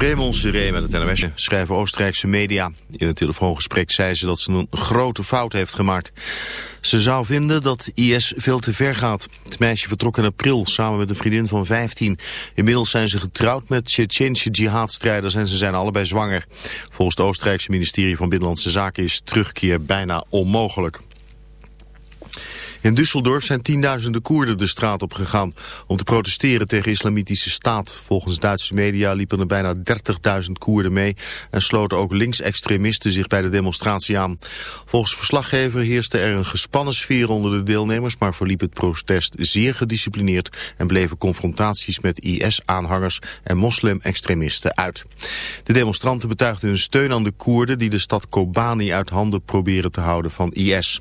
Raymond Seré met het NMS schrijven Oostenrijkse media. In het telefoongesprek zei ze dat ze een grote fout heeft gemaakt. Ze zou vinden dat IS veel te ver gaat. Het meisje vertrok in april samen met een vriendin van 15. Inmiddels zijn ze getrouwd met Tsjetsjensje jihadstrijders en ze zijn allebei zwanger. Volgens het Oostenrijkse ministerie van Binnenlandse Zaken is terugkeer bijna onmogelijk. In Düsseldorf zijn tienduizenden Koerden de straat op gegaan om te protesteren tegen islamitische staat. Volgens Duitse media liepen er bijna 30.000 Koerden mee en sloten ook linksextremisten zich bij de demonstratie aan. Volgens verslaggever heerste er een gespannen sfeer onder de deelnemers, maar verliep het protest zeer gedisciplineerd en bleven confrontaties met IS-aanhangers en moslim-extremisten uit. De demonstranten betuigden hun steun aan de Koerden die de stad Kobani uit handen proberen te houden van IS.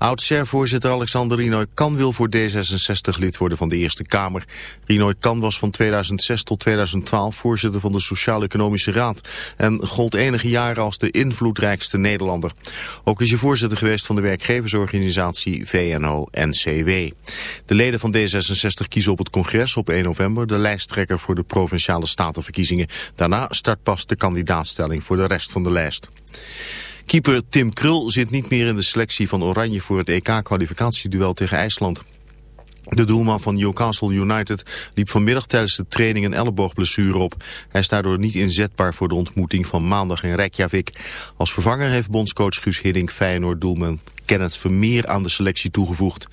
Oud-SER-voorzitter Alexander Rinoy Kan wil voor D66 lid worden van de Eerste Kamer. Rinoy Kan was van 2006 tot 2012 voorzitter van de Sociaal-Economische Raad... en gold enige jaren als de invloedrijkste Nederlander. Ook is hij voorzitter geweest van de werkgeversorganisatie VNO-NCW. De leden van D66 kiezen op het congres op 1 november... de lijsttrekker voor de Provinciale Statenverkiezingen. Daarna start pas de kandidaatstelling voor de rest van de lijst. Keeper Tim Krul zit niet meer in de selectie van Oranje voor het EK-kwalificatieduel tegen IJsland. De doelman van Newcastle United liep vanmiddag tijdens de training een elleboogblessure op. Hij is daardoor niet inzetbaar voor de ontmoeting van maandag in Reykjavik. Als vervanger heeft bondscoach Guus Hiddink Feyenoord-doelman Kenneth Vermeer aan de selectie toegevoegd.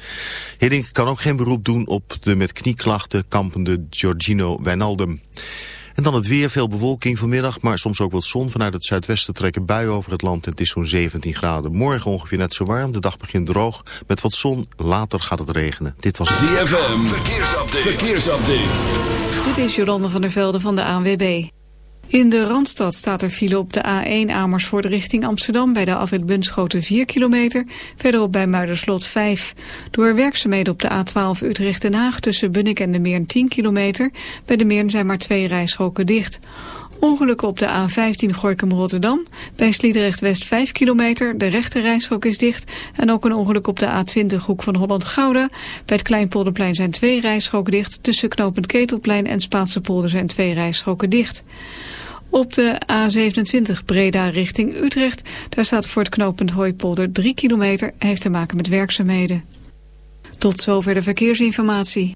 Hiddink kan ook geen beroep doen op de met knieklachten kampende Giorgino Wijnaldum. En dan het weer, veel bewolking vanmiddag, maar soms ook wat zon. Vanuit het zuidwesten trekken buien over het land. Het is zo'n 17 graden. Morgen ongeveer net zo warm. De dag begint droog. Met wat zon, later gaat het regenen. Dit was ZFM, verkeersupdate. verkeersupdate. Dit is Jolande van der Velde van de ANWB. In de Randstad staat er file op de A1 Amersfoort richting Amsterdam... bij de afrit Bunschoten 4 kilometer, verderop bij Muiderslot 5. Door werkzaamheden op de A12 Utrecht-Den Haag tussen Bunnik en de Meern 10 kilometer... bij de Meern zijn maar twee rijstroken dicht. Ongelukken op de A15 Gorkum-Rotterdam. Bij Sliedrecht-West 5 kilometer. De rechte rijstrook is dicht. En ook een ongeluk op de A20 Hoek van Holland-Gouda. Bij het Kleinpolderplein zijn twee rijstroken dicht. Tussen knooppunt Ketelplein en Spaanse polder zijn twee rijstroken dicht. Op de A27 Breda richting Utrecht. Daar staat voor het knooppunt Hooipolder 3 kilometer. Heeft te maken met werkzaamheden. Tot zover de verkeersinformatie.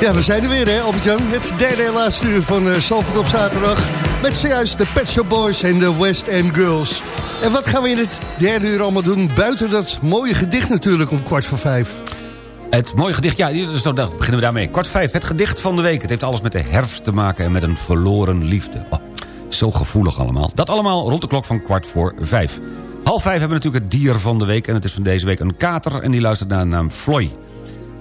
Ja, we zijn er weer, hè, Albert-Jan. Het derde en laatste uur van uh, Salford op zaterdag. Met zojuist de Pet Shop Boys en de West End Girls. En wat gaan we in het derde uur allemaal doen? Buiten dat mooie gedicht natuurlijk om kwart voor vijf. Het mooie gedicht, ja, dus dan beginnen we daarmee. Kwart vijf, het gedicht van de week. Het heeft alles met de herfst te maken en met een verloren liefde. Oh, zo gevoelig allemaal. Dat allemaal rond de klok van kwart voor vijf. Half vijf hebben we natuurlijk het dier van de week... en het is van deze week een kater en die luistert naar de naam Floy. Uh,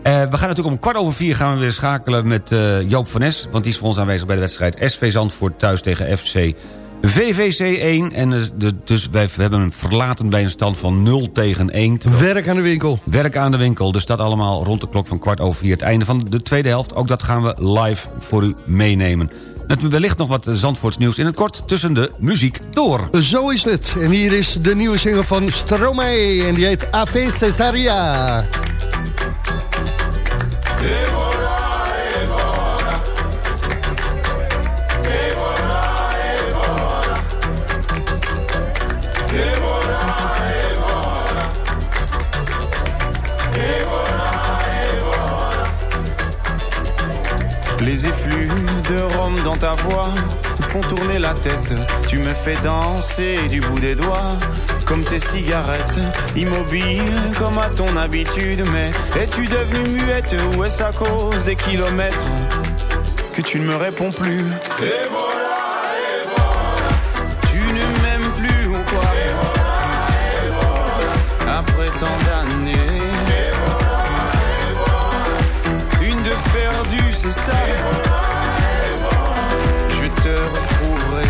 we gaan natuurlijk om kwart over vier gaan we weer schakelen met uh, Joop van Nes... want die is voor ons aanwezig bij de wedstrijd SV Zandvoort thuis tegen FC VVC 1. En de, dus wij we hebben een verlaten bij een stand van 0 tegen 1. Werk aan de winkel. Werk aan de winkel. Dus dat allemaal rond de klok van kwart over vier. Het einde van de tweede helft. Ook dat gaan we live voor u meenemen. Met wellicht nog wat Zandvoorts nieuws in het kort tussen de muziek door. Zo is het. En hier is de nieuwe single van Stromae. En die heet Ave Cesaria. Dans ta voix me font tourner la tête. Tu me fais danser du bout des doigts, comme tes cigarettes. Immobile comme à ton habitude, mais es-tu devenue muette ou est-ce à cause des kilomètres que tu ne me réponds plus? Et voilà, et voilà. Tu ne m'aimes plus ou quoi? Et voilà, voilà. Après tant d'années. Une de perdue, c'est ça?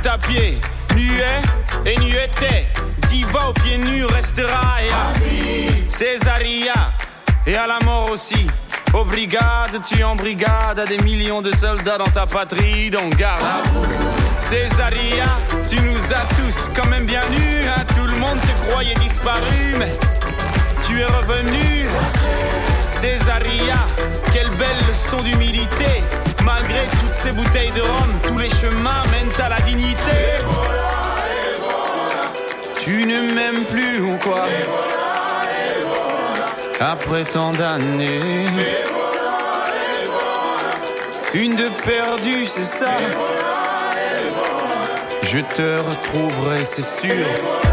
Route à pied. Nuet et nueté, diva aux pieds nus restera et à Césaria, et à la mort aussi. Aux brigades, tu en brigade à des millions de soldats dans ta patrie, donc garde. Césaria, tu nous as tous quand même bien nus, hein. tout le monde te croyait disparu, mais tu es revenu. Césaria, quelle belle leçon d'humilité. Malgré toutes ces bouteilles de rhum, tous les chemins mènent à la dignité. Tu ne m'aimes plus ou quoi Après tant d'années. Une de perdue, c'est ça. Je te retrouverai, c'est sûr. C'est sûr,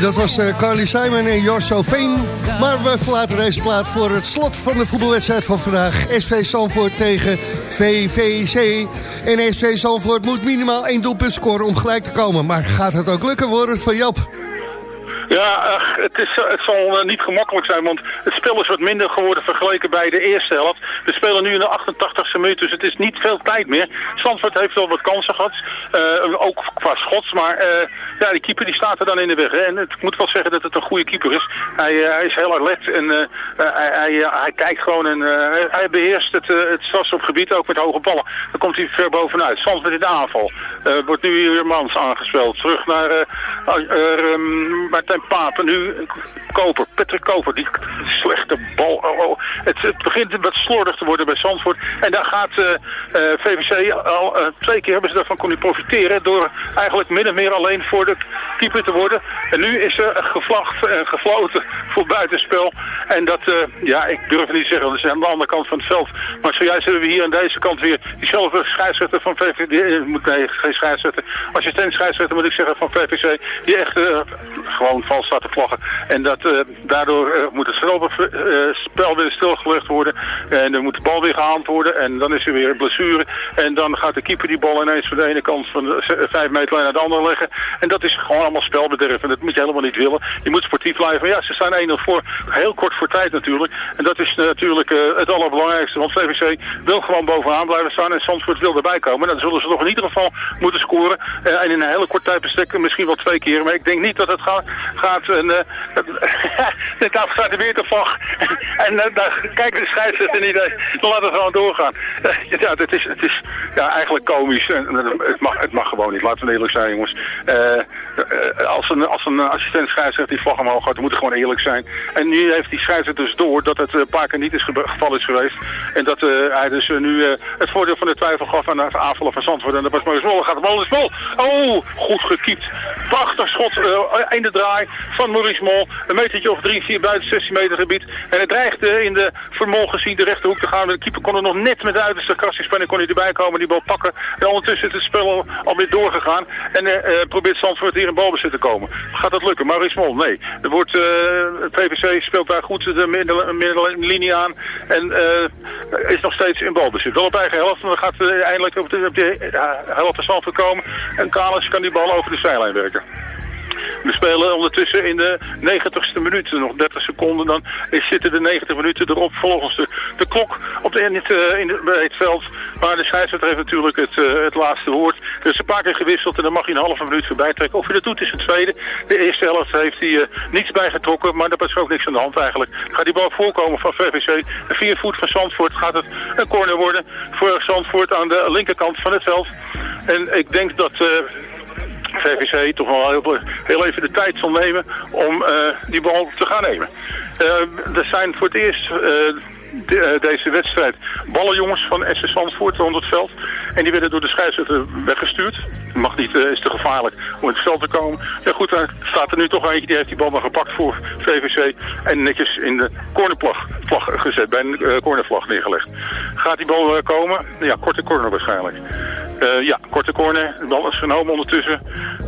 dat was eh, Carly Simon en Josso Veen. Maar we verlaten deze plaat voor het slot van de voetbalwedstrijd van vandaag. SV Zandvoort tegen VVC. En SV Zandvoort moet minimaal één doelpunt scoren om gelijk te komen. Maar gaat het ook lukken, wordt het van Jap? Ja, ach, het, is, het zal eh, niet gemakkelijk zijn, want het spel is wat minder geworden vergeleken bij de eerste helft. We spelen nu in de 88e minuut, dus het is niet veel tijd meer. Zandvoort heeft wel wat kansen gehad, eh, ook qua schots, maar eh, ja, die keeper die staat er dan in de weg. En ik moet wel zeggen dat het een goede keeper is. Hij, eh, hij is heel alert en eh, eh, hij, hij, hij kijkt gewoon en eh, hij- beheerst het, eh, het strafschopgebied ook met hoge ballen. Dan komt hij ver bovenuit. Zandvoort in de aanval. Eh, wordt nu weer Mans aangespeeld. Terug naar eh, eh, ehm, Papen. Nu Koper, Patrick Koper. Die slechte bal. Oh, oh. Het, het begint wat slordig te worden bij Zandvoort. En daar gaat eh, eh, VVC al eh, twee keer hebben ze daarvan kunnen profiteren. Door eigenlijk min of meer alleen voor de keeper te worden. En nu is er gevlacht en gefloten voor buitenspel. En dat, ja, ik durf het niet zeggen. Dat is aan de andere kant van het veld. Maar zojuist hebben we hier aan deze kant weer diezelfde scheidsrechter van VVC. moet- Nee, geen scheidsrechter. Assistent scheidsrechter moet ik zeggen van VVC. Die echt gewoon vals staat te vlaggen. En dat, eh, daardoor eh, moet het spel, eh, spel weer stilgelegd worden. En dan moet de bal weer gehaald worden. En dan is er weer een blessure. En dan gaat de keeper die bal ineens van de ene kant van de vijf meter naar de andere leggen. En dat is gewoon allemaal spelbederf. En dat moet je helemaal niet willen. Je moet sportief blijven. Ja, ze staan 1-0 voor. Heel kort voor tijd natuurlijk. En dat is natuurlijk het allerbelangrijkste. Want VVC wil gewoon bovenaan blijven staan. En Zandvoort wil erbij komen. Dan zullen ze nog in ieder geval moeten scoren. En in een hele korte tijd bestek misschien wel twee keer. Maar ik denk niet dat het gaat. Gaat en, eh, de staat er weer te en uh, daar kijkt de scheidsrechter niet. eh, Dan laat het gewoon doorgaan. Eh, ja, het is, het is ja, eigenlijk komisch. Het, mag, het mag gewoon niet. Laten we eerlijk zijn, jongens. Eh, eh, als, een, als een assistent scheidsrechter die vlag omhoog gaat, moet het gewoon eerlijk zijn. En nu heeft die scheidsrechter dus door dat het eh, een paar keer niet is gebe- geval is geweest. En dat eh, hij dus eh, nu eh, het voordeel van de twijfel gaf aan de aanvallen van Zandvoort. En dat was maar Zwolle. Gaat de bal in de. Oh, goed gekiept. Prachtig schot. eh, in de draai. Van Maurice Mol. Een metertje of drie, vier buiten 16 meter gebied. En het dreigde in de Mol gezien de rechterhoek te gaan. De keeper kon er nog net met de uiterste krasjespen en kon hij erbij komen, die bal pakken. En ondertussen is het spel al- alweer doorgegaan. En eh, eh, probeert Zandvoort hier in balbezit te komen. Gaat dat lukken? Maurice Mol? Nee. Er wordt, eh, het PVC speelt daar goed de middenlinie aan. En eh, is nog steeds in balbezit. Wel op eigen helft. Maar dan gaat eh, eindelijk op de, op helft van komen. En Kalis kan die bal over de zijlijn werken. We spelen ondertussen in de 90ste minuut. Nog 30 seconden, dan zitten de 90 minuten erop volgens de, de klok op de, in het, eh, in het, bij het veld. Maar de scheidsrechter heeft natuurlijk het, eh, het laatste woord. Is een paar keer gewisseld en dan mag hij een halve minuut voorbij trekken. Of hij dat doet is het tweede. De eerste helft heeft hij eh, niets bijgetrokken, maar daar is ook niks aan de hand eigenlijk. Gaat die bal voorkomen van VVC. Een vier voet van Zandvoort gaat het een corner worden voor Zandvoort aan de linkerkant van het veld. En ik denk dat... VVC toch wel heel, heel even de tijd zal nemen om eh, die bal te gaan nemen. Eh, er zijn voor het eerst eh, de- deze wedstrijd ballenjongens van SS Zandvoort rond het veld. En die werden door de scheidsrechter weggestuurd. Mag niet, is te gevaarlijk om in het veld te komen. Ja goed, dan staat er nu toch eentje, die heeft die bal maar gepakt voor VVC. En netjes in de cornervlag vlag gezet, bij een eh, cornervlag neergelegd. Gaat die bal komen? Ja, korte corner waarschijnlijk. Eh, ja, korte corner. De bal is genomen ondertussen.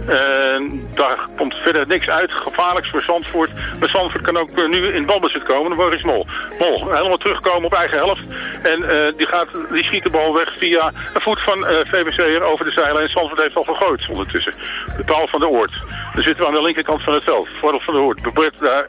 En daar komt verder niks uit. Gevaarlijks voor Zandvoort. Maar Zandvoort kan ook eh, nu in balbezit komen. Waar is Mol? Mol, helemaal terugkomen op eigen helft. En eh, die, gaat, die schiet de bal weg via een voet van VVC over de zijlijn. Zandvoort heeft al gegooid ondertussen. De paal van de Oort. Dan zitten we aan de linkerkant van het veld. Voordeel van de Oort. Probeert daar,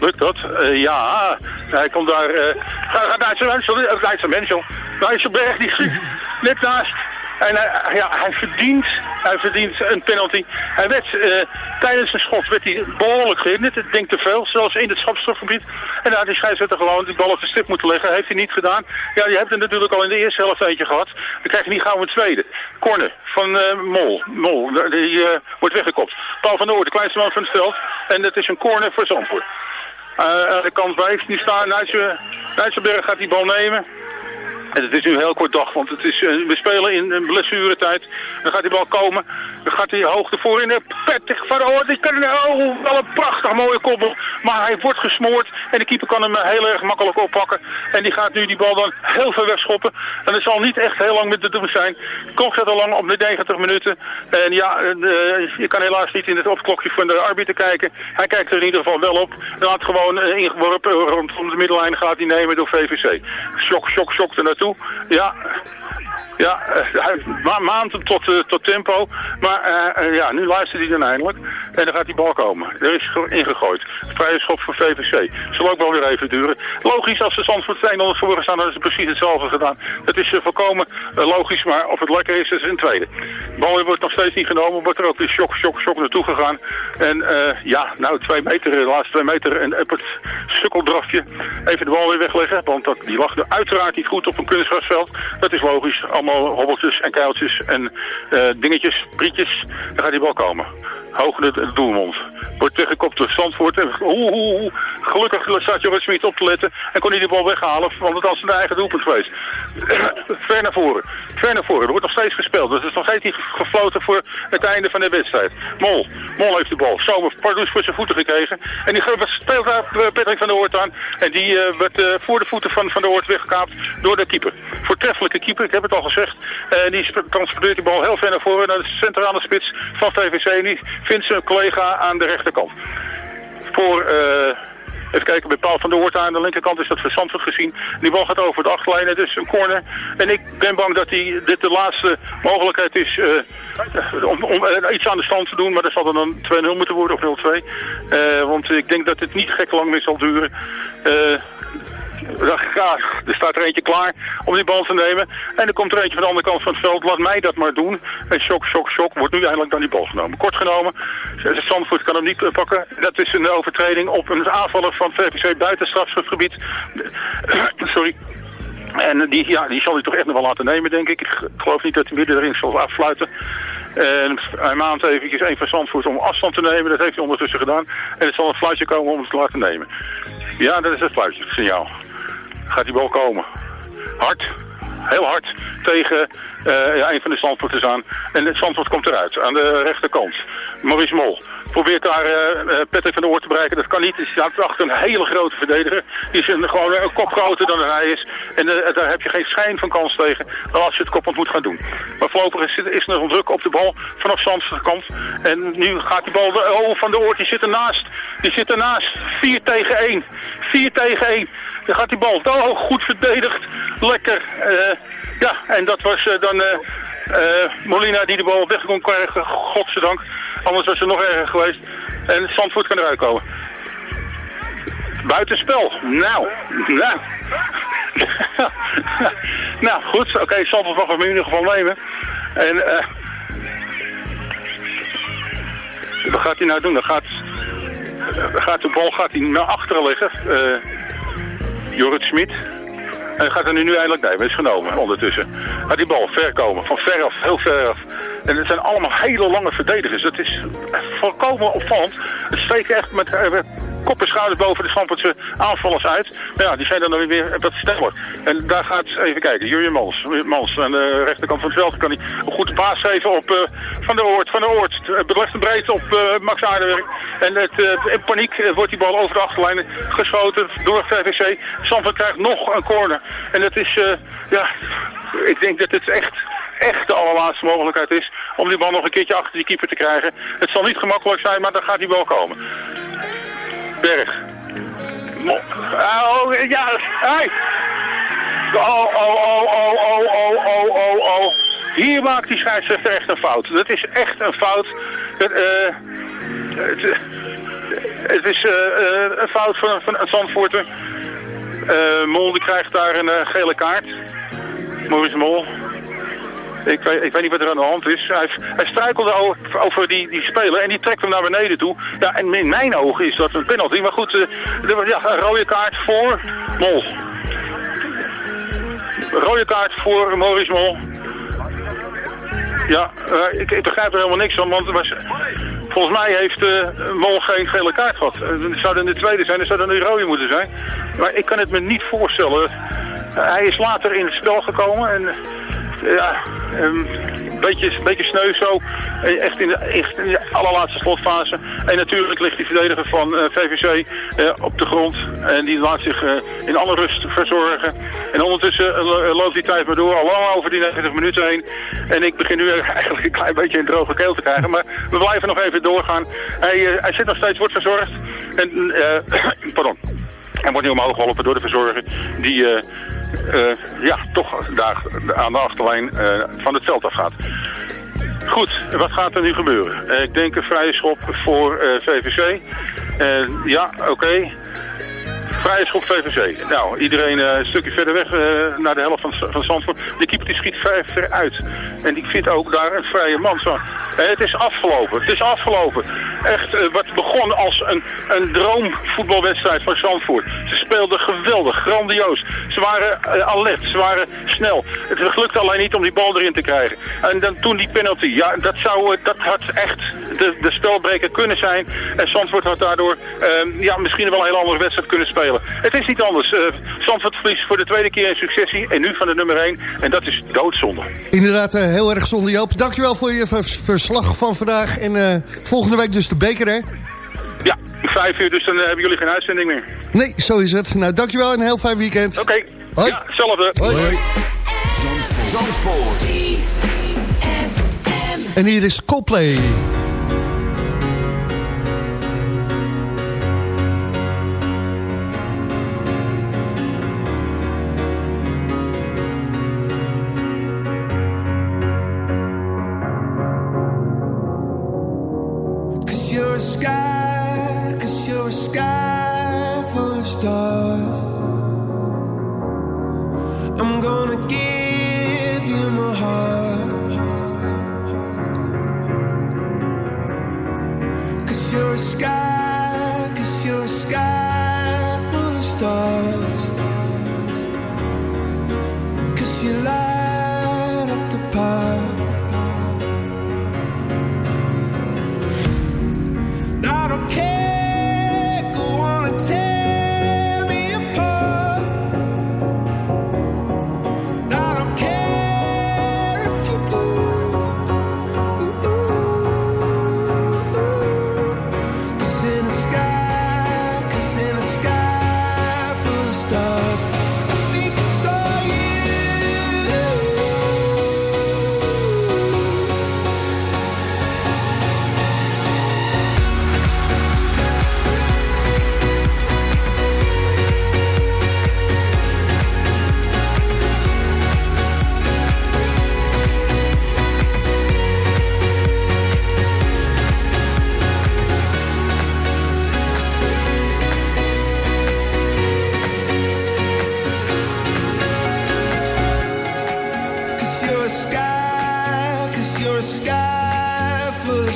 lukt dat? Ja, hij komt daar... ga, ga naar zijn. Nijsselberg, die schiet net naast. En hij, ja, hij verdient, hij verdient een penalty. Hij werd eh, tijdens een schot werd hij behoorlijk gehinderd. Ik denk te veel, zelfs in het schapstrafgebied. En daar had die scheidsrechter gewoon die bal op de stip moeten leggen. Heeft hij niet gedaan. Ja, je hebt er natuurlijk al in de eerste helft eentje gehad. Dan krijg je niet gauw een tweede. Corner van eh, Mol. Mol, die eh, wordt weggekopt. Paul van der de kleinste man van het veld. En dat is een corner voor Zandvoort. Eh, aan de kant bij nu staan. Nijsselberg gaat die bal nemen. En het is nu een heel kort dag, want het is, eh, we spelen in een blessuretijd. Dan gaat die bal komen. Dan gaat hij hoogte voor in. Pettig van Oort. Die kan, oh, wel een prachtig mooie koppel. Maar hij wordt gesmoord. En de keeper kan hem eh, heel erg makkelijk oppakken. En die gaat nu die bal dan heel ver wegschoppen. En het zal niet echt heel lang met te doen zijn. Klok gaat al lang op de 90 minuten. En ja, eh, je kan helaas niet in het opklokje van de arbiter kijken. Hij kijkt er in ieder geval wel op. Laat gewoon ingeworpen rondom de middellijn gaat hij nemen door VVC. Shock, shock, shock er. Ja, ja, eh, hij ma maand hem tot, eh, tot tempo. Maar eh, eh, ja, nu luistert hij dan eindelijk. En dan gaat die bal komen. Er is ge- ingegooid. Vrije schop voor VVC. Zal ook wel weer even duren. Logisch, als de Zandvoort 200 voor gestaan, dan is het precies hetzelfde gedaan. Het is eh, volkomen eh, logisch, maar of het lekker is, dat is een tweede. De bal wordt nog steeds niet genomen. Wordt er ook weer shock, shock, shock naartoe gegaan. En eh, ja, nou, twee meter, de laatste twee meter. En op het sukkeldrafje even de bal weer wegleggen. Want dat, die lag er uiteraard niet goed op een kunstgrasveld. Dat is logisch. Allemaal hobbeltjes en kuiltjes en eh, dingetjes, prietjes. Dan gaat die bal komen. Hoog de, de doelmond. Wordt tegengekopt door Zandvoort. En oeh, oeh, oeh. Gelukkig staat Jorrit Smit op te letten. En kon hij die bal weghalen, want het was zijn eigen doelpunt geweest. Ver naar voren. Ver naar voren. Er wordt nog steeds gespeeld. Dus het is nog steeds niet gefloten voor het einde van de wedstrijd. Mol. Mol heeft de bal. Zomer Pardoes voor zijn voeten gekregen. En die speelt daar eh, Patrick van der Hoort aan. En die eh, werd voor de voeten van Van der Hoort weggekaapt door de keeper. Voortreffelijke keeper, ik heb het al gezegd. En die sp- transporteert die bal heel ver naar voren naar de centrale spits van VVC. En die vindt zijn collega aan de rechterkant. Voor... eh Even kijken, bij Paul van der Hoort aan de linkerkant is dat Zandvoort gezien. Die bal gaat over de achterlijn, is een corner. En ik ben bang dat die, dit de laatste mogelijkheid is eh, om, eh, iets aan de stand te doen. Maar dat zal dan 2-0 moeten worden of 0-2. Eh, want ik denk dat het niet gek lang meer zal duren. Ja, er staat er eentje klaar om die bal te nemen. En er komt er eentje van de andere kant van het veld. Laat mij dat maar doen. En shock, shock, shock. Wordt nu eindelijk dan die bal genomen. Kort genomen. Zandvoort kan hem niet eh, pakken. Dat is een overtreding op een aanvaller van VVC buiten strafschopgebied. Sorry. En die, ja, die zal hij toch echt nog wel laten nemen, denk ik. Ik geloof niet dat hij midden erin zal afsluiten. En hij maand eventjes een van Zandvoort om afstand te nemen. Dat heeft hij ondertussen gedaan. En het zal een fluitje komen om het te laten nemen. Ja, dat is het fluitje, signaal. Gaat die bal komen. Hard. Heel hard tegen eh, een van de Zandvoorters aan. En het Zandvoort komt eruit, aan de rechterkant. Maurice Mol probeert daar eh, Patrick van der Oort te bereiken. Dat kan niet. Hij staat achter een hele grote verdediger. Die is een, gewoon een kop groter dan hij is. En eh, daar heb je geen schijn van kans tegen als je het koppend moet gaan doen. Maar voorlopig is, is er nog druk op de bal vanaf Zandvoort kant. En nu gaat die bal... Oh, Van der Oort, die zit ernaast. Die zit ernaast. 4 tegen 1. 4 tegen 1. Dan gaat die bal. Oh, goed verdedigd. Lekker. Ja, en dat was dan Molina die de bal weg kon krijgen. Godzijdank. Anders was het nog erger geweest. En Zandvoort kan eruit komen. Buitenspel. Nou, nou. nou, goed. Oké, okay, Zandvoort mag hem in ieder geval nemen. En eh wat gaat hij nou doen? Dan gaat, dan gaat de bal gaat hij naar achteren liggen. Eh Jorrit Smit. En gaat er nu, eindelijk nemen. Is genomen ondertussen. Gaat die bal ver komen. Van ver af. Heel ver af. En het zijn allemaal hele lange verdedigers. Het is volkomen opvallend. Het steken echt met, eh, met kop schouders boven de Stampertse aanvallers uit. Maar ja, die zijn dan nog weer wat sneller. En daar gaat, even kijken, Jurjen Mals. Aan de rechterkant van het veld kan hij een goede paas geven op eh, Van der Oort. Van der Oort, belegd een breedte op eh, Max Aardenwerk. En het, eh, in paniek eh, wordt die bal over de achterlijn geschoten door VVC. Stamford krijgt nog een corner. En dat is, eh, ja, ik denk dat het echt echt de allerlaatste mogelijkheid is om die bal nog een keertje achter die keeper te krijgen. Het zal niet gemakkelijk zijn, maar dan gaat die bal komen. Berg. Mo- Oh, ja, hey. Oh, oh, oh, oh, oh, oh, oh, oh, oh. Hier maakt die scheidsrechter echt een fout. Dat is echt een fout. Het, eh, het, het is eh, eh, een fout van, van een Zandvoorter. Mol die krijgt daar een gele kaart. Maurice Mol. Ik ik weet niet wat er aan de hand is. Hij, hij struikelde over, die, die speler en die trekt hem naar beneden toe. Ja, en in mijn ogen is dat een penalty. Maar goed, eh, er was ja, een rode kaart voor Mol. Rode kaart voor Maurice Mol. Ja, eh, ik, ik begrijp er helemaal niks van, want was, volgens mij heeft eh, Mol geen gele kaart gehad. Eh, Het zou dan de tweede zijn, dan zou dan de rode moeten zijn. Maar ik kan het me niet voorstellen. Hij is later in het spel gekomen en ja, een beetje, beetje sneu zo. Eh, Echt in, de, echt in de allerlaatste slotfase. En natuurlijk ligt die verdediger van eh, VVC eh, op de grond. En die laat zich in alle rust verzorgen. En ondertussen lo- loopt die tijd maar door, al lang over die 90 minuten heen. En ik begin nu eigenlijk een klein beetje een droge keel te krijgen. Maar we blijven nog even doorgaan. Hij, hij zit nog steeds, wordt verzorgd. En, pardon. Hij wordt nu omhoog geholpen door de verzorger die eh, eh, ja, toch daar aan de achterlijn eh, van het veld afgaat. Goed, wat gaat er nu gebeuren? Ik denk een vrije schop voor VVC. Ja, oké. Vrije schop VVC. Nou, iedereen eh, een stukje verder weg eh, naar de helft van, van Zandvoort. De keeper die schiet vrij ver uit. En die vindt ook daar een vrije man. Zo. Eh, het is afgelopen. Het is afgelopen. Echt, wat begon als een, een droomvoetbalwedstrijd van Zandvoort. Ze speelden geweldig, grandioos. Ze waren alert, ze waren snel. Het gelukte alleen niet om die bal erin te krijgen. En dan toen die penalty. Ja, dat, zou, dat had echt de, de spelbreker kunnen zijn. En Zandvoort had daardoor eh, ja, misschien wel een hele andere wedstrijd kunnen spelen. Het is niet anders. Eh Zandvoort verliest voor de tweede keer in successie. En nu van de nummer 1. En dat is doodzonde. Inderdaad, eh, heel erg zonde Joop. Dankjewel voor je vers- verslag van vandaag. En eh, volgende week dus de beker, hè? Ja, vijf uur, dus dan hebben jullie geen uitzending meer. Nee, zo is het. Nou, dankjewel en een heel fijn weekend. Oké, Hoi. ja, hetzelfde. Hoi. En hier is Coldplay.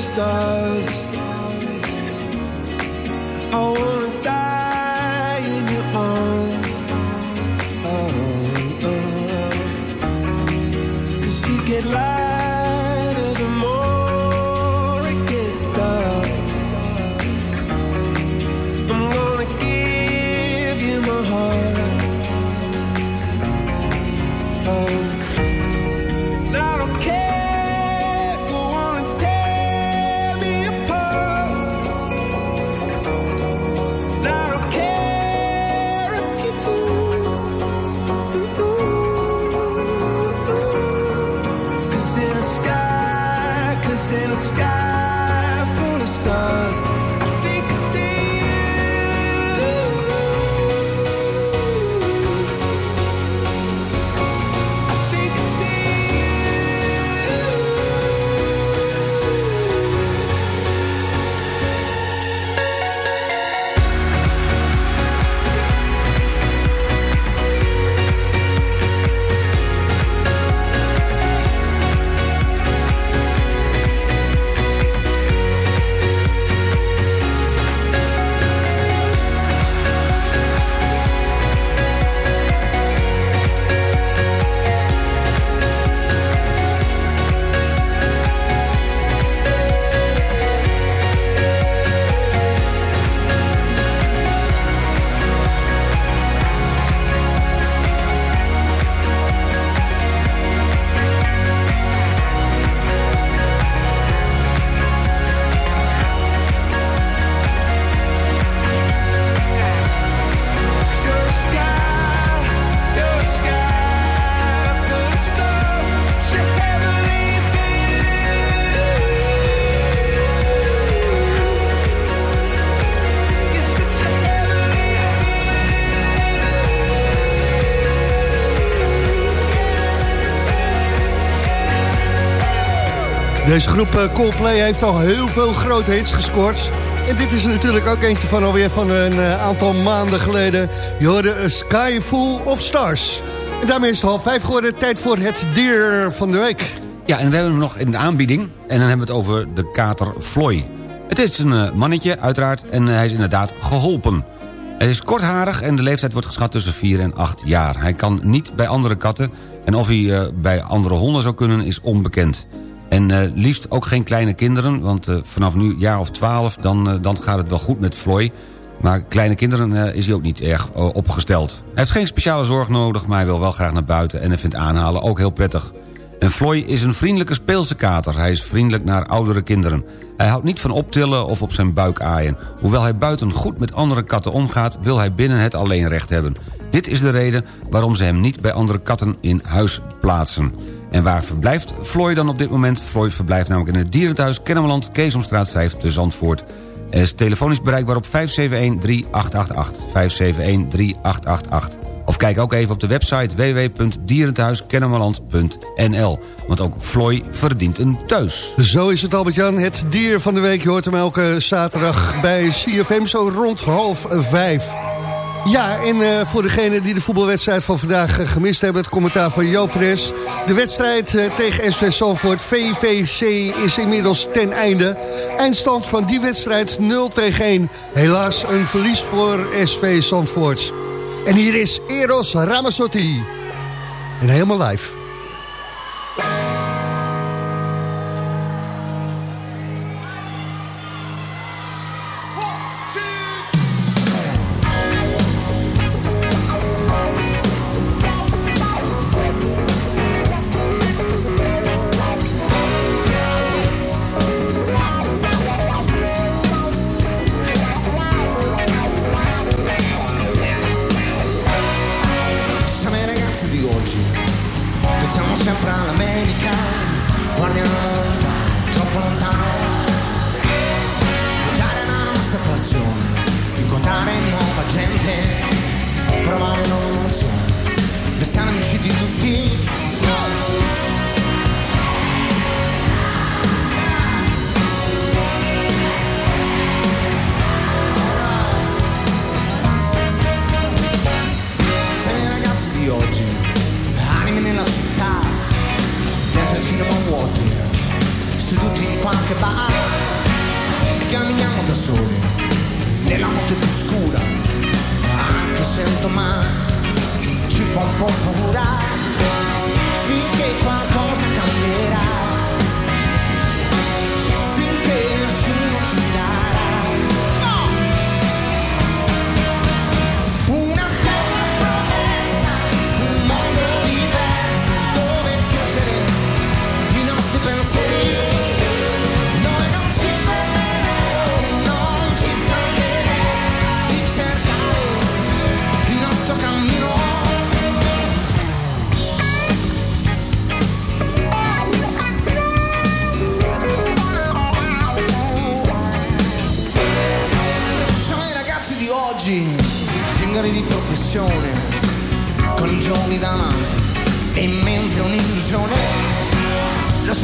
Stars. I Deze groep eh, Coldplay heeft al heel veel grote hits gescoord. En dit is natuurlijk ook eentje van alweer van een eh, aantal maanden geleden. Je hoorde A Sky Full of Stars. En daarmee is het half vijf geworden. Tijd voor het dier van de week. Ja, en we hebben hem nog in de aanbieding. En dan hebben we het over de kater Floy. Het is een eh, mannetje, uiteraard, en hij is inderdaad geholpen. Hij is kortharig en de leeftijd wordt geschat tussen 4 en 8 jaar. Hij kan niet bij andere katten en of hij eh, bij andere honden zou kunnen is onbekend. En eh, liefst ook geen kleine kinderen, want eh, vanaf nu jaar of 12 dan, eh, dan gaat het wel goed met Floy. Maar kleine kinderen is hij ook niet erg opgesteld. Hij heeft geen speciale zorg nodig, maar hij wil wel graag naar buiten... en hij vindt aanhalen ook heel prettig. En Floy is een vriendelijke speelse kater. Hij is vriendelijk naar oudere kinderen. Hij houdt niet van optillen of op zijn buik aaien. Hoewel hij buiten goed met andere katten omgaat... wil hij binnen het alleenrecht hebben. Dit is de reden waarom ze hem niet bij andere katten in huis plaatsen. En waar verblijft Floy dan op dit moment? Floy verblijft namelijk in het dierenthuis Kennemerland... Keesomstraat 5 te Zandvoort. Hij is telefonisch bereikbaar op 571-3888. 571-3888. Of kijk ook even op de website www.dierenthuiskennemerland.nl. Want ook Floy verdient een thuis. Zo is het Albert-Jan, het dier van de week. Je hoort hem elke zaterdag bij CFM zo rond half vijf. Ja, en eh, voor degenen die de voetbalwedstrijd van vandaag eh, gemist hebben... het commentaar van Joop Fres. De wedstrijd eh, tegen SV Zandvoort, VVC, is inmiddels ten einde. Eindstand van die wedstrijd 0 tegen 1. Helaas een verlies voor SV Zandvoort. En hier is Eros Ramazzotti. En helemaal live.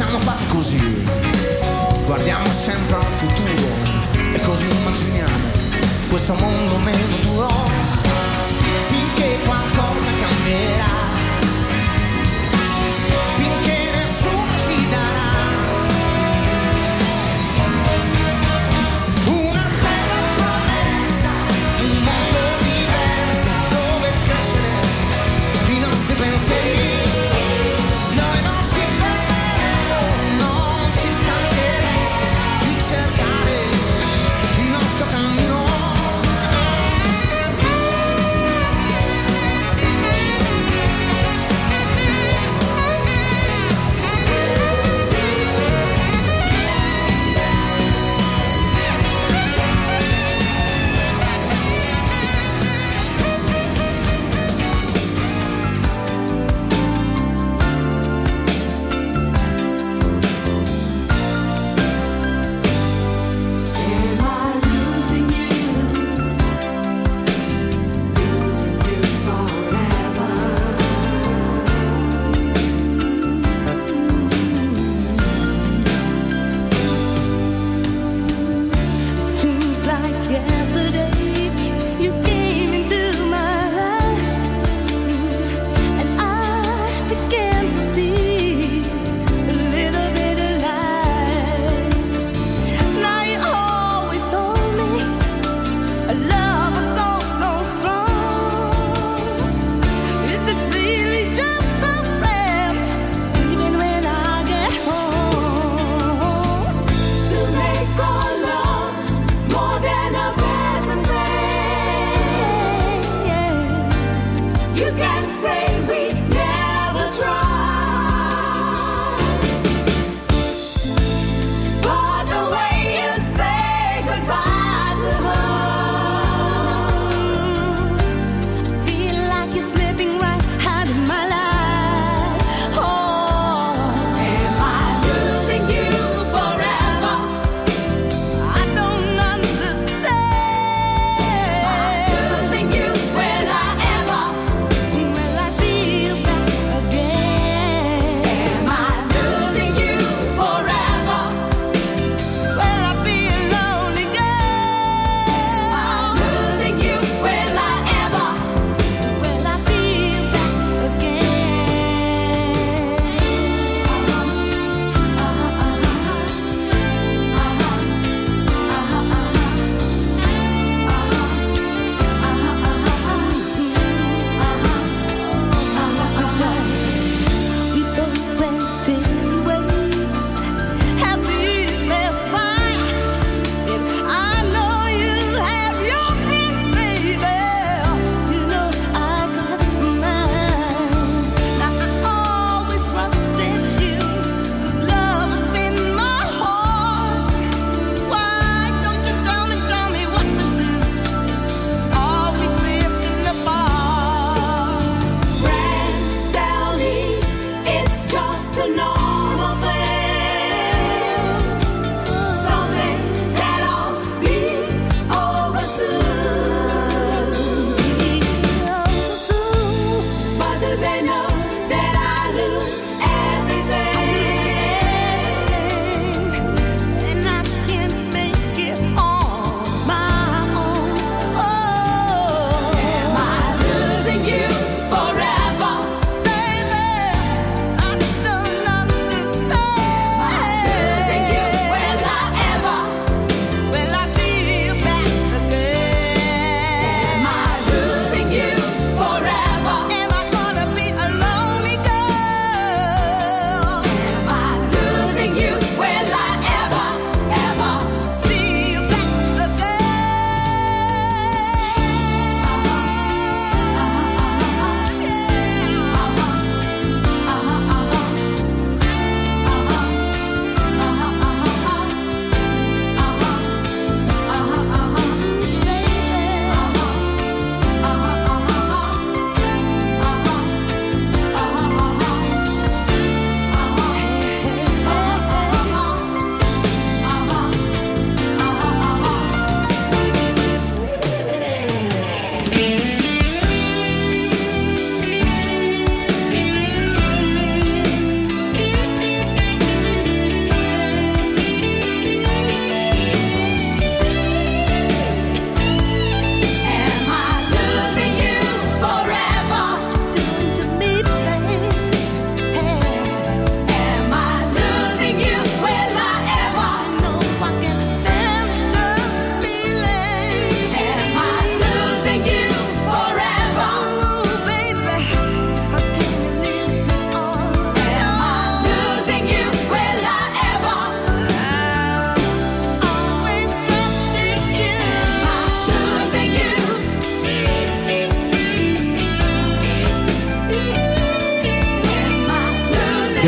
hanno fatti così. Guardiamo sempre al futuro e così immaginiamo questo mondo meno duro. Finché qualcosa cambierà.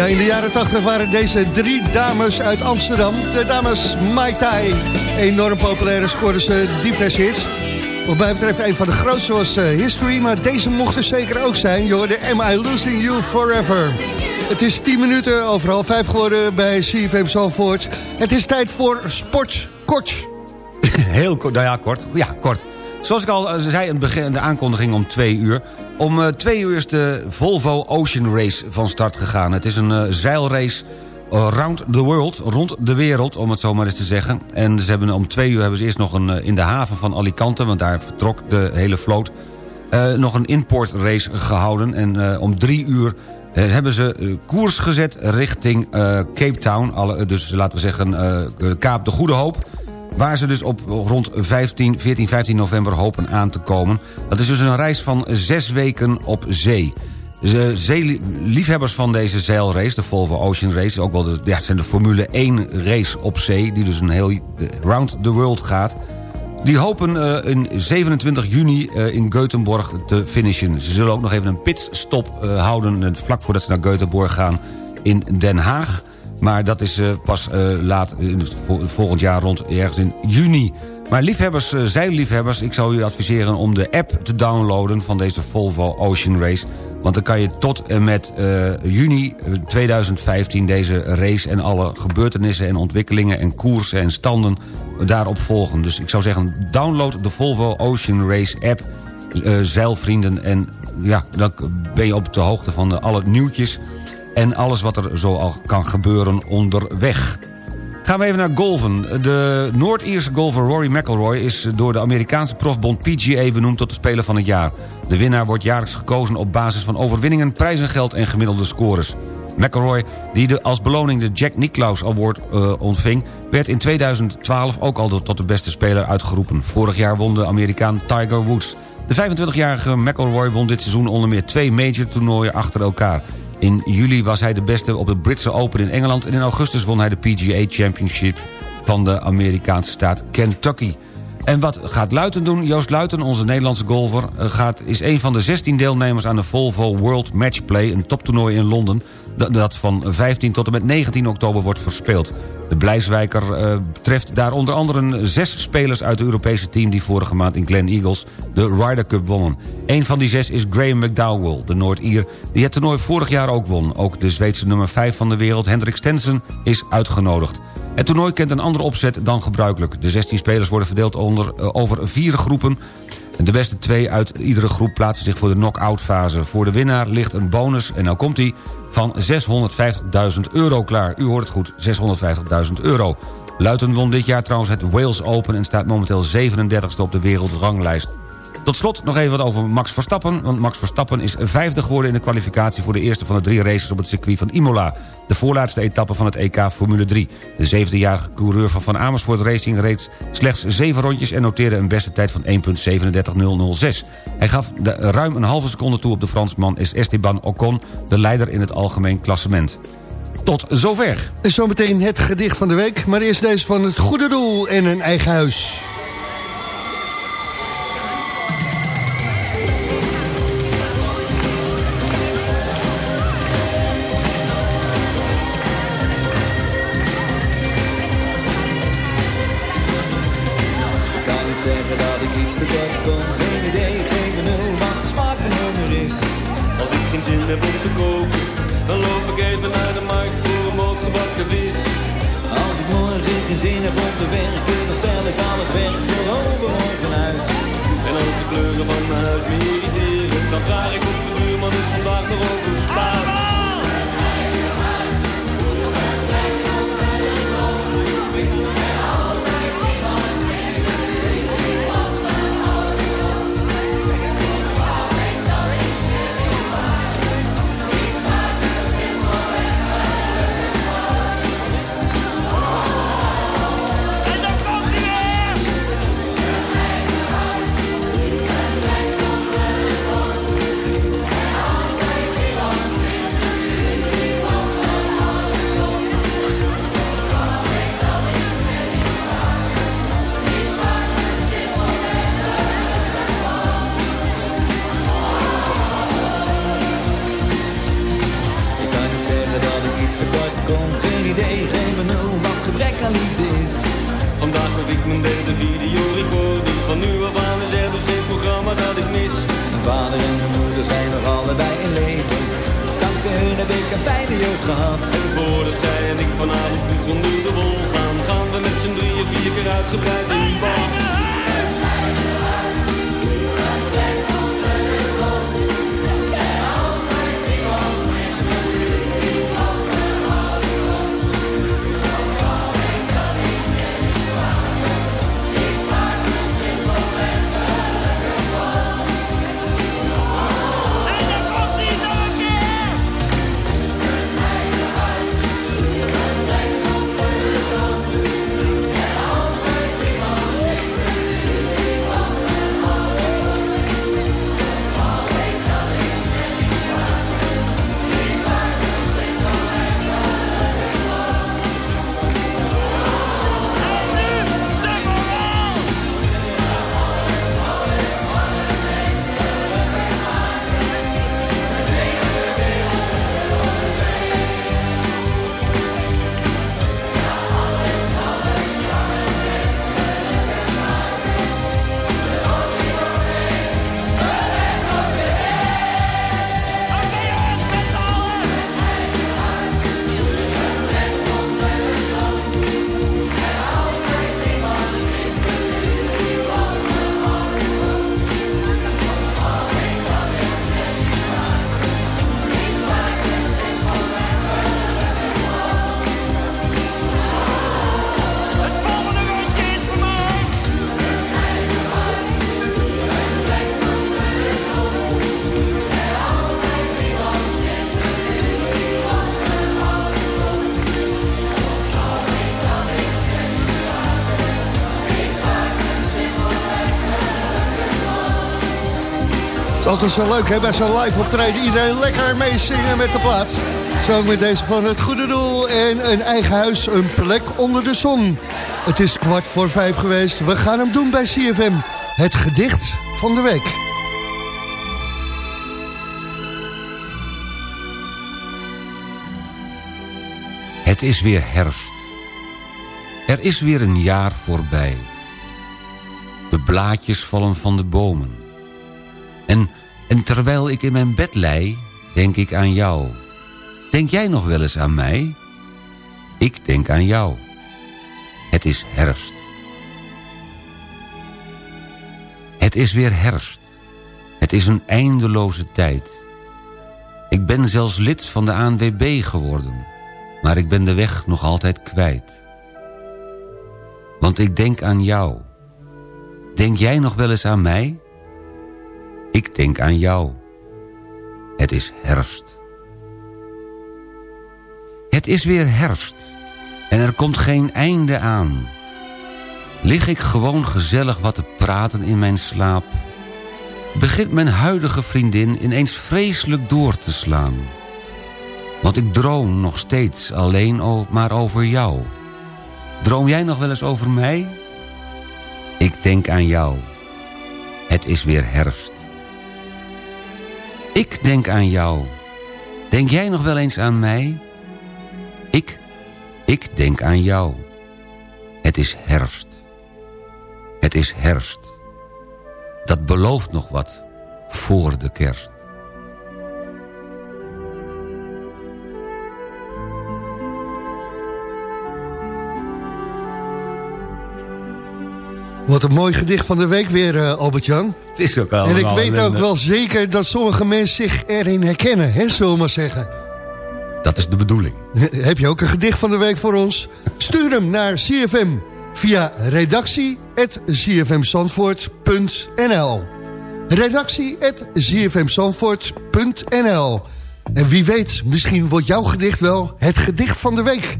In de jaren 80 waren deze drie dames uit Amsterdam. De dames Mai Tai. Enorm populair en scoorden ze diverse hits. Wat mij betreft een van de grootste was eh, History, maar deze mocht er zeker ook zijn. Je Am I Losing You Forever. Het is 10 minuten over half 5 geworden bij CFM Zalvoort. Het is tijd voor Sport Kort. Heel kort, nou ja, kort. Ja, kort. Zoals ik al eh, zei in de aankondiging om twee uur. Om eh, twee uur is de Volvo Ocean Race van start gegaan. Het is een eh, zeilrace eh, round the world, rond de wereld, om het zo maar eens te zeggen. En ze hebben, om twee uur hebben ze eerst nog een, in de haven van Alicante... want daar vertrok de hele vloot, nog een importrace gehouden. En om drie uur hebben ze koers gezet richting Cape Town. Dus laten we zeggen Kaap de Goede Hoop... Waar ze dus op rond 15, 14, 15 november hopen aan te komen. Dat is dus een reis van zes weken op zee. De zeeliefhebbers van deze zeilrace, de Volvo Ocean Race... ook wel de, ja, het zijn de Formule 1 race op zee... die dus een heel eh, round the world gaat... die hopen eh, in 27 juni eh, in Göteborg te finishen. Ze zullen ook nog even een pitstop eh, houden... vlak voordat ze naar Göteborg gaan in Den Haag... Maar dat is eh, pas eh, laat vol- volgend jaar rond ergens in juni. Maar liefhebbers, zeilliefhebbers, ik zou u adviseren om de app te downloaden van deze Volvo Ocean Race. Want dan kan je tot en met eh, juni 2015 deze race en alle gebeurtenissen en ontwikkelingen en koersen en standen daarop volgen. Dus ik zou zeggen, download de Volvo Ocean Race app, eh, zeilvrienden. En ja, dan ben je op de hoogte van eh, alle nieuwtjes en alles wat er zo al kan gebeuren onderweg. Gaan we even naar golven. De Noord-Ierse golfer Rory McIlroy is door de Amerikaanse profbond PGA benoemd tot de Speler van het Jaar. De winnaar wordt jaarlijks gekozen op basis van overwinningen, prijzengeld en gemiddelde scores. McIlroy, die de, als beloning de Jack Nicklaus Award eh, ontving... werd in 2012 ook al tot de beste speler uitgeroepen. Vorig jaar won de Amerikaan Tiger Woods. De 25-jarige McIlroy won dit seizoen onder meer twee major toernooien achter elkaar. In juli was hij de beste op het Britse Open in Engeland... en in augustus won hij de PGA Championship van de Amerikaanse staat Kentucky. En wat gaat Luiten doen? Joost Luiten, onze Nederlandse golfer... eh, Gaat, is een van de 16 deelnemers aan de Volvo World Matchplay... een toptoernooi in Londen dat van 15 tot en met 19 oktober wordt verspeeld. De Blijswijker eh, treft daar onder andere zes spelers uit het Europese team... die vorige maand in Glen Eagles de Ryder Cup wonnen. Een van die zes is Graham McDowell, de Noord-Ier... die het toernooi vorig jaar ook won. Ook de Zweedse nummer 5 van de wereld, Hendrik Stensen, is uitgenodigd. Het toernooi kent een andere opzet dan gebruikelijk. De 16 spelers worden verdeeld onder, eh, over vier groepen... De beste twee uit iedere groep plaatsen zich voor de knock-out fase. Voor de winnaar ligt een bonus, en nou komt hij, van 650.000 euro klaar. U hoort het goed, 650.000 euro. Luiten won dit jaar trouwens het Wales Open... en staat momenteel 37e op de wereldranglijst. Tot slot nog even wat over Max Verstappen. Want Max Verstappen is vijfde geworden in de kwalificatie... voor de eerste van de drie races op het circuit van Imola. De voorlaatste etappe van het EK Formule 3. De 17-jarige coureur van Van Amersfoort Racing reed slechts zeven rondjes... en noteerde een beste tijd van 1.37006. Hij gaf ruim een halve seconde toe op de Fransman is Esteban Ocon... de leider in het algemeen klassement. Tot zover. En zometeen het gedicht van de week. Maar eerst deze van het goede doel en een eigen huis. Geen idee, geen benul wat de smaak van honger is. Als ik geen zin heb om te koken, dan loop ik even naar de markt voor een moot gebakken vis. Als ik morgen geen zin heb om te werken, dan stel ik al het werk voor overmorgen uit. En als de kleuren van mijn huis me irriteren, dan vraag ik op de buurman of vandaag nog open wat gebrek aan liefde is. Vandaag had ik mijn derde video recording. Van nu af aan is er dus geen programma dat ik mis. Mijn vader en mijn moeder zijn nog allebei in leven. Dankzij hun heb ik een fijne jeugd gehad. En voordat zij en ik vanavond vroeg onder de wol gaan, gaan we met z'n drieën vier keer uitgebreid in bad. Altijd zo leuk hè, bij zo'n live optreden. Iedereen lekker meezingen met de plaats. Zo met deze van het goede doel en een eigen huis, een plek onder de zon. Het is kwart voor vijf geweest. We gaan hem doen bij CFM. Het gedicht van de week. Het is weer herfst. Er is weer een jaar voorbij. De blaadjes vallen van de bomen. En, en terwijl ik in mijn bed lei, denk ik aan jou. Denk jij nog wel eens aan mij? Ik denk aan jou. Het is herfst. Het is weer herfst. Het is een eindeloze tijd. Ik ben zelfs lid van de ANWB geworden. Maar ik ben de weg nog altijd kwijt. Want ik denk aan jou. Denk jij nog wel eens aan mij? Ik denk aan jou. Het is herfst. Het is weer herfst. En er komt geen einde aan. Lig ik gewoon gezellig wat te praten in mijn slaap... begint mijn huidige vriendin ineens vreselijk door te slaan. Want ik droom nog steeds alleen maar over jou. Droom jij nog wel eens over mij? Ik denk aan jou. Het is weer herfst. Ik denk aan jou. Denk jij nog wel eens aan mij? Ik, ik denk aan jou. Het is herfst. Het is herfst. Dat belooft nog wat voor de kerst. Wat een mooi gedicht van de week weer, eh, Albert-Jan. Het is ook En ik weet ook wel zeker dat sommige mensen zich erin herkennen, hè, zullen we maar zeggen. Dat is de bedoeling. Heb je ook een gedicht van de week voor ons? Stuur hem naar CFM via redactie.cfmzandvoort.nl redactie.cfmzandvoort.nl En wie weet, misschien wordt jouw gedicht wel het gedicht van de week.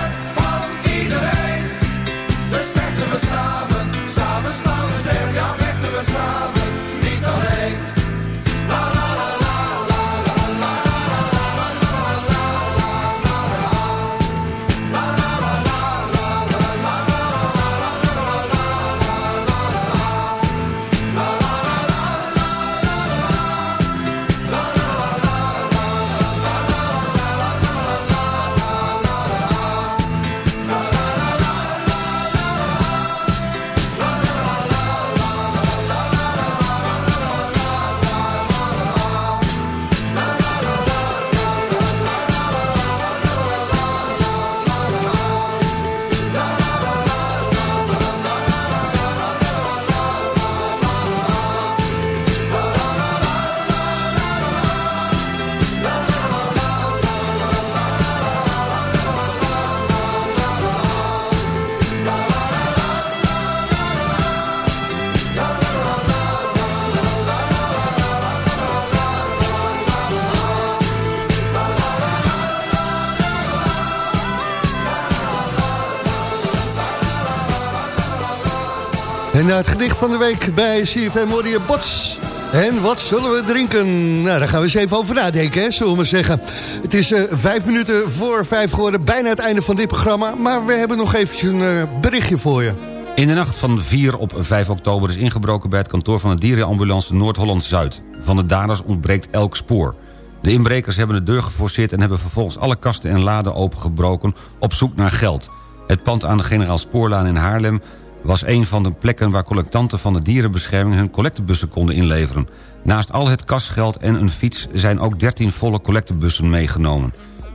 het gedicht van de week bij CFM je Bots. En wat zullen we drinken? Nou, daar gaan we eens even over nadenken, hè, zullen we maar zeggen. Het is eh, vijf minuten voor vijf geworden, bijna het einde van dit programma. Maar we hebben nog eventjes een eh, berichtje voor je. In de nacht van 4 op 5 oktober is ingebroken bij het kantoor van de dierenambulance Noord-Holland-Zuid. Van de daders ontbreekt elk spoor. De inbrekers hebben de deur geforceerd en hebben vervolgens alle kasten en laden opengebroken op zoek naar geld. Het pand aan de Generaal Spoorlaan in Haarlem was een van de plekken waar collectanten van de dierenbescherming hun collectebussen konden inleveren. Naast al het kasgeld en een fiets zijn ook 13 volle collectebussen meegenomen.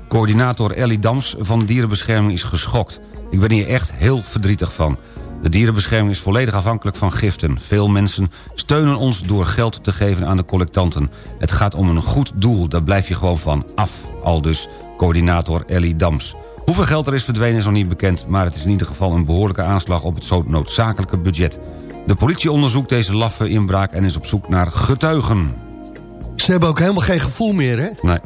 Coördinator Ellie Dams van de dierenbescherming is geschokt. Ik ben hier echt heel verdrietig van. De dierenbescherming is volledig afhankelijk van giften. Veel mensen steunen ons door geld te geven aan de collectanten. Het gaat om een goed doel, daar blijf je gewoon van af. Al dus coördinator Ellie Dams. Hoeveel geld er is verdwenen is nog niet bekend... maar het is in ieder geval een behoorlijke aanslag op het zo noodzakelijke budget. De politie onderzoekt deze laffe inbraak en is op zoek naar getuigen. Ze hebben ook helemaal geen gevoel meer, hè? Nee.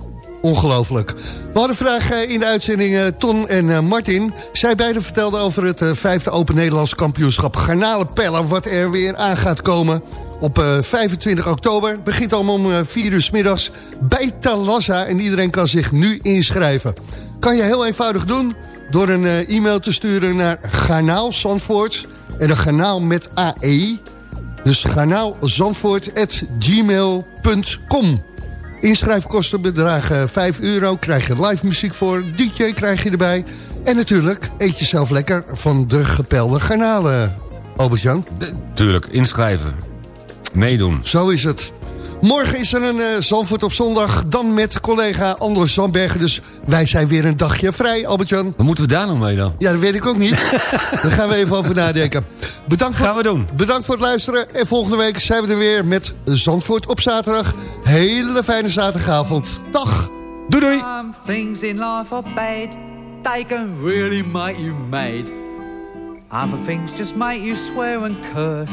Ongelooflijk. We hadden vraag eh, in de uitzending eh, Ton en eh, Martin. Zij beiden vertelden over het vijfde Open Nederlands kampioenschap garnalenpellen... wat er weer aan gaat komen op eh, 25 oktober. Het begint allemaal om eh, 4 uur 's middags bij Talassa. En iedereen kan zich nu inschrijven. Kan je heel eenvoudig doen door een eh, e-mail te sturen naar Garnaal Zandvoort. En een garnaal met AE. Dus garnaalzandvoort.gmail.com Inschrijfkosten bedragen 5 euro. Krijg je live muziek voor. DJ krijg je erbij. En natuurlijk, eet jezelf lekker van de gepelde garnalen, Albert-Jan. Tuurlijk, inschrijven. Meedoen. Zo is het. Morgen is er een eh Zandvoort op zondag, dan met collega Anders Zandbergen. Dus wij zijn weer een dagje vrij, Albert-Jan. Wat moeten we daar nog mee dan? Ja, dat weet ik ook niet. Daar gaan we even over nadenken. Bedankt voor, Gaan we doen. Bedankt voor het luisteren. En volgende week zijn we er weer met Zandvoort op zaterdag. Hele fijne zaterdagavond. Dag. Doei doei. Some things in life are bad. They can really make you mad. Other things just make you swear and curse.